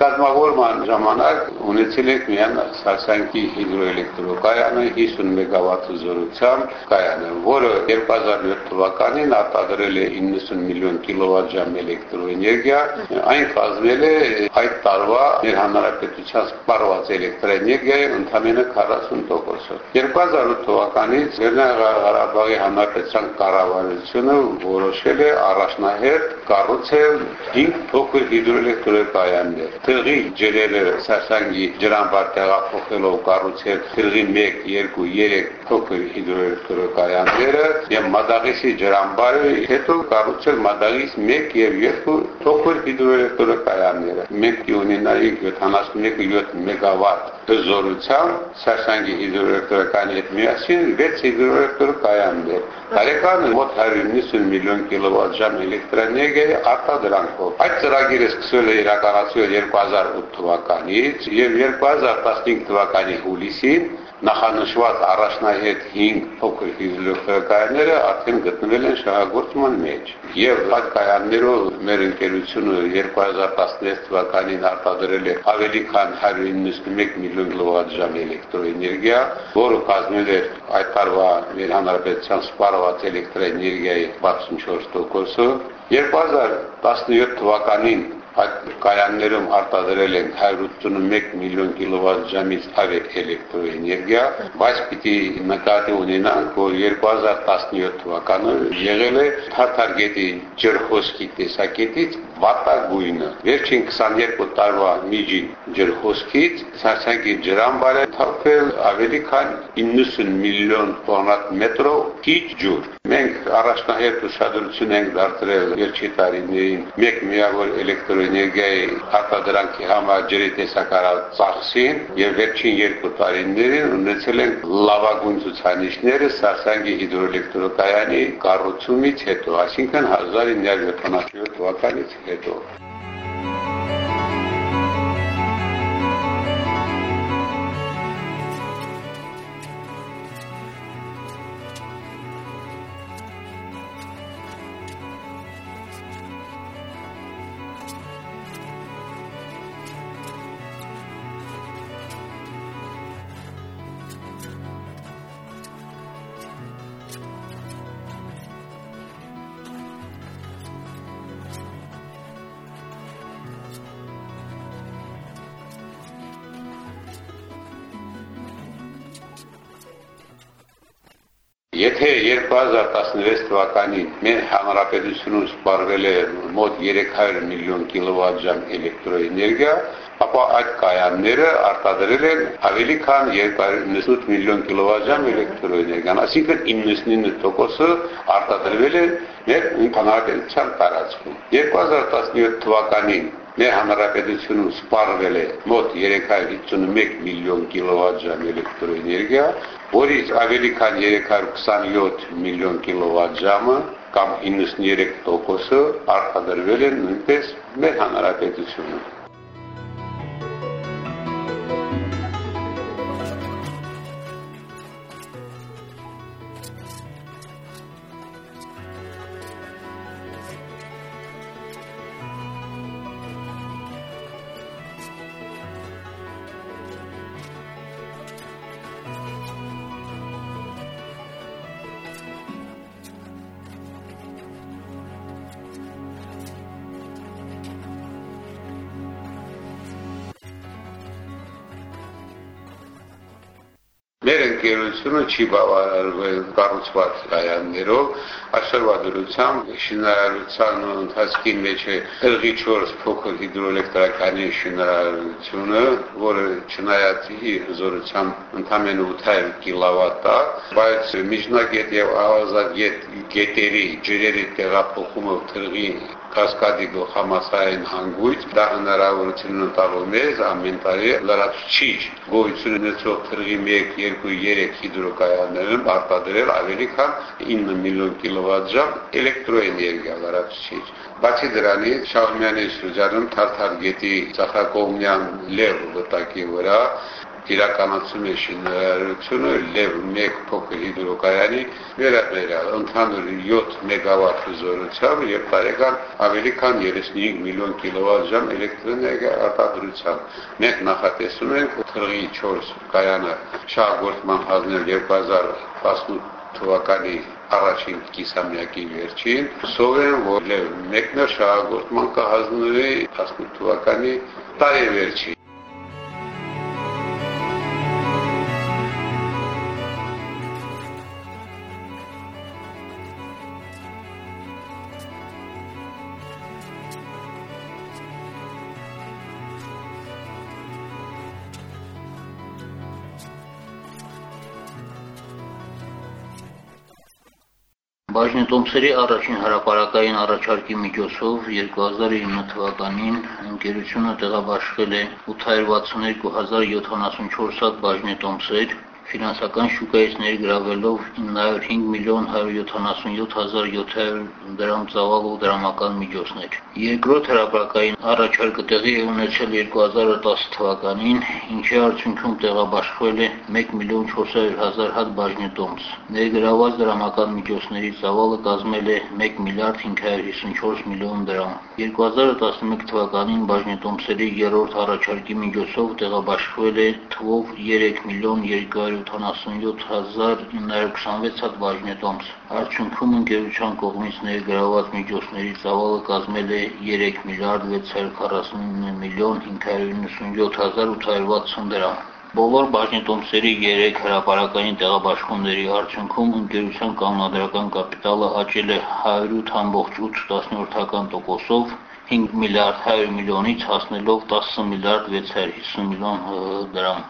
Կազմավորման ժամանակ ունեցել ենք միայն Սարսանկի հիդրոէլեկտրոկայանը 50 մեգավատ զորությամբ կայանը, որը 2007 թվականին արտադրել է 90 միլիոն կիլովատժամ էլեկտրոէներգիա, այն կազմել է այդ տարվա մեր հանրապետության սպառված էլեկտրոէներգիայի ընդամենը 40%-ը։ 2008 թվականից Ղարաբաղի հանրապետության կառավարությունը որոշել է առաջնահերթ կառուցել 5 փոքր հիդրոէլեկտրոկայաններ։ Թղի ջրերը Սարսանգի ջրամբար տեղափոխելով կառուցել թղի 1, 2, 3 փոքր հիդրոէլեկտրոկայանները եւ Մադաղիսի ջրամբարը հետո կառուցել Մադաղիս 1 եւ 2 փոքր հիդրոէլեկտրոկայանները։ Մենք ունենայինք 71 մեգավատ զորությամբ Սարսանգի հիդրոէլեկտրոկայանի հետ միասին 6 հիդրոէլեկտրոկայաններ։ Տարեկան մոտ 190 միլիոն կիլովատժամ էլեկտրոէներգիայի արտադրանքով։ Այդ ծրագիրը սկսվել է իրականացվել 2008 թվականից եւ 2015 թվականի հուլիսին նախանշված առաջնահերթ 5 փոքր հիդրոէլեկտրակայանները արդեն գտնվել են շահագործման մեջ։ Եվ այդ կայաններով մեր ընկերությունը 2016 թվականին արտադրել է ավելի քան 191 միլիոն կիլովատժամ էլեկտրոէներգիա, որը կազմել է այդ տարվա մեր հանրապետության սպառված էլեկտրոէներգիայի 64%-ը։ 2017 թվականին այդ կայաններում արտադրել են 181 միլիոն կիլովատժամից ավելի էլեկտրոէներգիա, բայց պիտի նկատի ունենանք, որ 2017 թվականը եղել է Թաթարգետի ջրխոսքի տեսակետից վատագույնը։ Վերջին 22 տարվա միջին ջրխոսքից Սարսակի ջրամբարը թափել ավելի քան 90 միլիոն տոննատ մետրով քիչ ջուր։ Մենք առաջնահերթ ուշադրություն ենք դարձրել երկի տարիներին մեկ միավոր էլեկտրոէներգիայի արտադրանքի համար ջրի տեսակարար ծախսին եւ վերջին երկու տարիներին ունեցել ենք լավագույն ցուցանիշները Սարսանգի հիդրոէլեկտրոկայանի կառուցումից հետո, այսինքն 1977 թվականից հետո։ Եթե 2016 թվականին մեր հանրապետությունում սպառվել է մոտ 300 միլիոն կիլովատժամ էլեկտրոէներգիա, ապա այդ կայանները արտադրել են ավելի քան 298 միլիոն կիլովատժամ էլեկտրոէներգիան, այսինքն 99%-ը արտադրվել է մեր հանրապետության տարածքում։ 2017 թվականին մեր հանրապետությունում սպառվել է մոտ 351 միլիոն կիլովատժամ էլեկտրոէներգիա, որից ավելի քան 327 միլիոն կիլովատժամը կամ 93%-ը արտադրվել են նույնպես մեր հանրապետությունում։ Մեր ընկերությունը չի բավարարվել կառուցված կայաններով, այսօրվա դրությամբ շինարարության ընթացքի մեջ է հրղի 4 փոքր հիդրոէլեկտրականի շինարարությունը, որը չնայած իր զորությամբ ընդամենը 800 կիլովատ է, բայց միջնագետ եւ ավազագետ գետերի ջրերի տեղափոխումը թրղի կասկադի գլխամասային հանգույց դա հնարավորություն ընտալու մեզ ամեն տարի լրացուցիչ գոյություն ունեցող թրղի 1, 2, 3 հիդրոկայաններում արտադրել ավելի քան 9 միլիոն կիլովատժամ էլեկտրոէներգիա լրացուցիչ Բացի դրանից Շահումյանի շրջանում Թարթար գետի Սախակողմյան լև վտակի վրա իրականացում է շինարարությունը լեվ 1 փոքր հիդրոկայանի վերաբերյալ ընդհանուր 7 մեգավատ զորությամբ եւ տարեկան ավելի քան 35 միլիոն կիլովատ-ժամ էլեկտրոէներգիա արտադրությամբ։ Մենք նախատեսում ենք թրղի 4 կայանը շահագործման հանձնել 2018 թվականի առաջին կիսամյակի վերջին սովեն որ մեկներ շահագործման կհանձնվի 18 թվականի տարեվերջին Բաժնետոմսերի առաջին հրապարակային առաջարկի միջոցով 2009 թվականին ընկերությունը տեղաբաշխել է 862774 հատ բաժնետոմսեր, ֆինանսական շուկայից ներգրավելով 905 միլիոն 177700 դրամ ծավալ ու դրամական միջոցներ։ Երկրորդ հրապարակային առաջարկը տեղի է ունեցել 2010 թվականին, ինչի արդյունքում տեղաբաշխվել է 1 միլիոն 400 հազար հատ բաժնետոմս։ Ներգրաված դրամական միջոցների ծավալը կազմել է 1 միլիարդ 554 միլիոն դրամ։ 2011 թվականին բաժնետոմսերի երրորդ առաջարկի միջոցով տեղաբաշխվել է թվով 3 միլիոն 200 77926 հատ բաժնետոմս։ Արդյունքում ընկերության կողմից ներգրաված միջոցների ծավալը կազմել է 3 միլիարդ 649 միլիոն 597 հազար 860 դրամ։ Բոլոր բաժնետոմսերի 3 հրապարակային տեղաբաշխումների արդյունքում ընկերության կանոնադրական կապիտալը աճել է 108.8%-ով 5 միլիարդ 100 միլիոնից հասնելով 10 միլիարդ 650 միլիոն դրամ։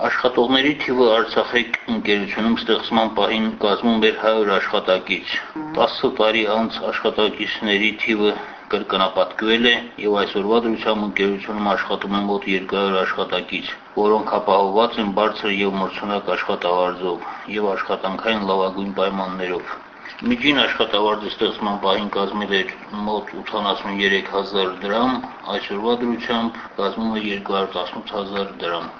Աշխատողների թիվը Արցախեկ ընկերությունում ստեղծման պահին կազմում էր 100 աշխատակից։ 10 տարի անց աշխատակիցների թիվը կրկնապատկվել է եւ այսօրվա դրությամբ ընկերությունում աշխատում են մոտ 200 աշխատակից, որոնք ապահովված են բարձր եւ մրցունակ աշխատավարձով եւ աշխատանքային լավագույն պայմաններով։ Միջին աշխատավարձը ստեղծման պահին կազմել էր մոտ 83000 դրամ, այսօրվա դրությամբ կազմում է 218000 դրամ։